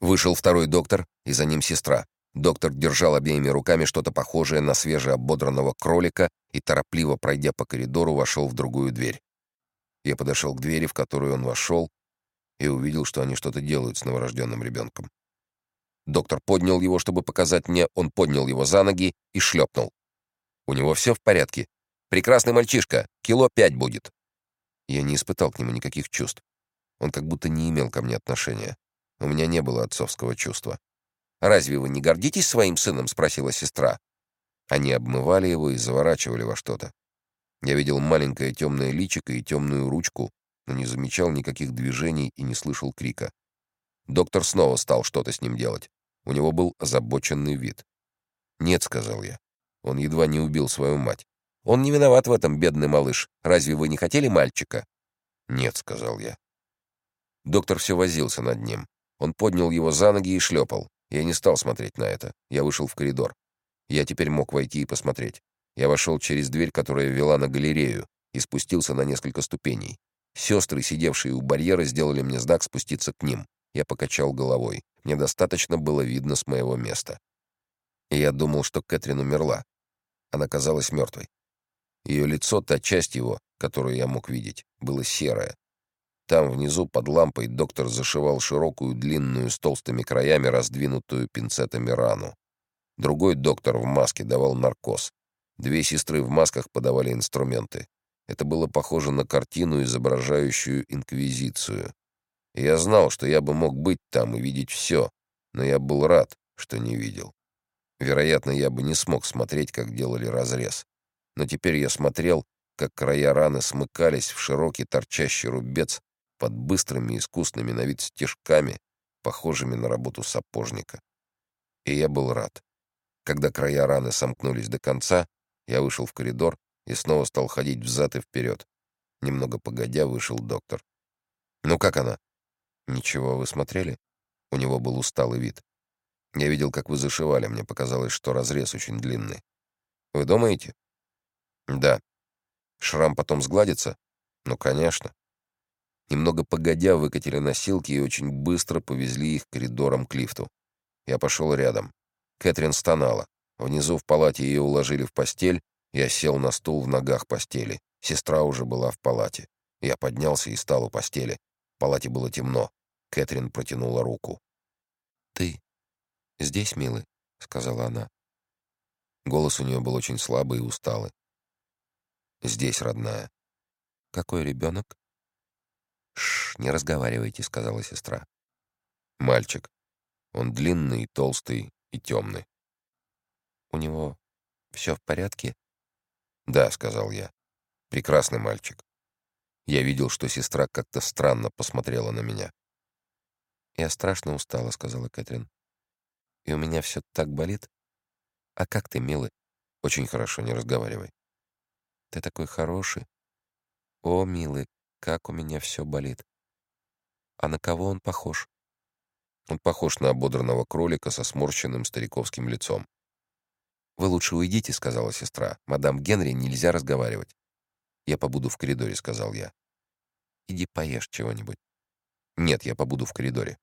Вышел второй доктор, и за ним сестра. Доктор держал обеими руками что-то похожее на свежеободранного кролика и, торопливо пройдя по коридору, вошел в другую дверь. Я подошел к двери, в которую он вошел, и увидел, что они что-то делают с новорожденным ребенком. Доктор поднял его, чтобы показать мне, он поднял его за ноги и шлепнул. «У него все в порядке. Прекрасный мальчишка, кило пять будет». Я не испытал к нему никаких чувств. Он как будто не имел ко мне отношения. У меня не было отцовского чувства. «Разве вы не гордитесь своим сыном?» — спросила сестра. Они обмывали его и заворачивали во что-то. Я видел маленькое темное личико и темную ручку, но не замечал никаких движений и не слышал крика. Доктор снова стал что-то с ним делать. У него был озабоченный вид. «Нет», — сказал я. Он едва не убил свою мать. «Он не виноват в этом, бедный малыш. Разве вы не хотели мальчика?» «Нет», — сказал я. Доктор все возился над ним. Он поднял его за ноги и шлепал. Я не стал смотреть на это. Я вышел в коридор. Я теперь мог войти и посмотреть. Я вошел через дверь, которая вела на галерею, и спустился на несколько ступеней. Сестры, сидевшие у барьера, сделали мне знак спуститься к ним. Я покачал головой. Мне достаточно было видно с моего места. И я думал, что Кэтрин умерла. Она казалась мертвой. Ее лицо, та часть его, которую я мог видеть, было серое, там, внизу, под лампой, доктор зашивал широкую, длинную, с толстыми краями, раздвинутую пинцетами рану. Другой доктор в маске давал наркоз. Две сестры в масках подавали инструменты. Это было похоже на картину, изображающую инквизицию. Я знал, что я бы мог быть там и видеть все, но я был рад, что не видел. Вероятно, я бы не смог смотреть, как делали разрез. Но теперь я смотрел, как края раны смыкались в широкий торчащий рубец, под быстрыми искусными на вид стежками, похожими на работу сапожника. И я был рад. Когда края раны сомкнулись до конца, я вышел в коридор и снова стал ходить взад и вперед. Немного погодя вышел доктор. «Ну как она?» «Ничего, вы смотрели?» У него был усталый вид. «Я видел, как вы зашивали. Мне показалось, что разрез очень длинный. Вы думаете?» «Да». «Шрам потом сгладится?» «Ну, конечно». Немного погодя выкатили носилки и очень быстро повезли их коридором к лифту. Я пошел рядом. Кэтрин стонала. Внизу в палате ее уложили в постель. Я сел на стул в ногах постели. Сестра уже была в палате. Я поднялся и стал у постели. В палате было темно. Кэтрин протянула руку. «Ты здесь, милый?» — сказала она. Голос у нее был очень слабый и усталый. «Здесь, родная». «Какой ребенок?» «Шш, не разговаривайте», — сказала сестра. «Мальчик. Он длинный, толстый и темный». «У него все в порядке?» «Да», — сказал я. «Прекрасный мальчик». Я видел, что сестра как-то странно посмотрела на меня. «Я страшно устала», — сказала Кэтрин. «И у меня все так болит. А как ты, милый?» «Очень хорошо, не разговаривай». «Ты такой хороший». «О, милый, как у меня все болит. А на кого он похож? Он похож на ободранного кролика со сморщенным стариковским лицом. «Вы лучше уйдите», — сказала сестра. «Мадам Генри нельзя разговаривать». «Я побуду в коридоре», — сказал я. «Иди поешь чего-нибудь». «Нет, я побуду в коридоре».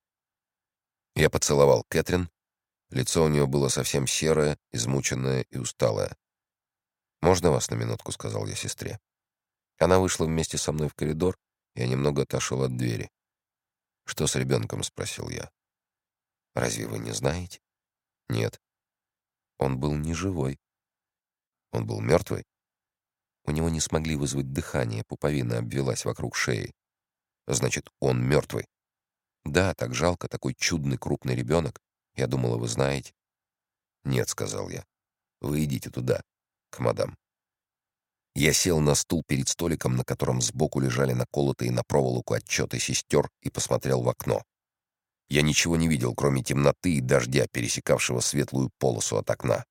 Я поцеловал Кэтрин. Лицо у нее было совсем серое, измученное и усталое. «Можно вас на минутку?» — сказал я сестре. Она вышла вместе со мной в коридор, я немного отошел от двери. «Что с ребенком?» — спросил я. «Разве вы не знаете?» «Нет». Он был не живой. Он был мертвый. У него не смогли вызвать дыхание, пуповина обвелась вокруг шеи. Значит, он мертвый. Да, так жалко, такой чудный крупный ребенок. Я думала, вы знаете. Нет, сказал я. Вы идите туда, к мадам. Я сел на стул перед столиком, на котором сбоку лежали наколотые на проволоку отчеты сестер, и посмотрел в окно. Я ничего не видел, кроме темноты и дождя, пересекавшего светлую полосу от окна.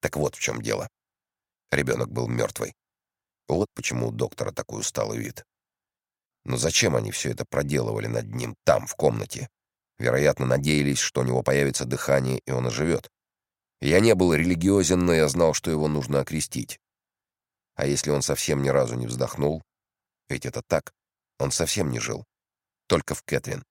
Так вот в чем дело. Ребенок был мертвый. Вот почему у доктора такой усталый вид. Но зачем они все это проделывали над ним там, в комнате? Вероятно, надеялись, что у него появится дыхание, и он оживет. Я не был религиозен, но я знал, что его нужно окрестить. А если он совсем ни разу не вздохнул? Ведь это так. Он совсем не жил. Только в Кэтрин.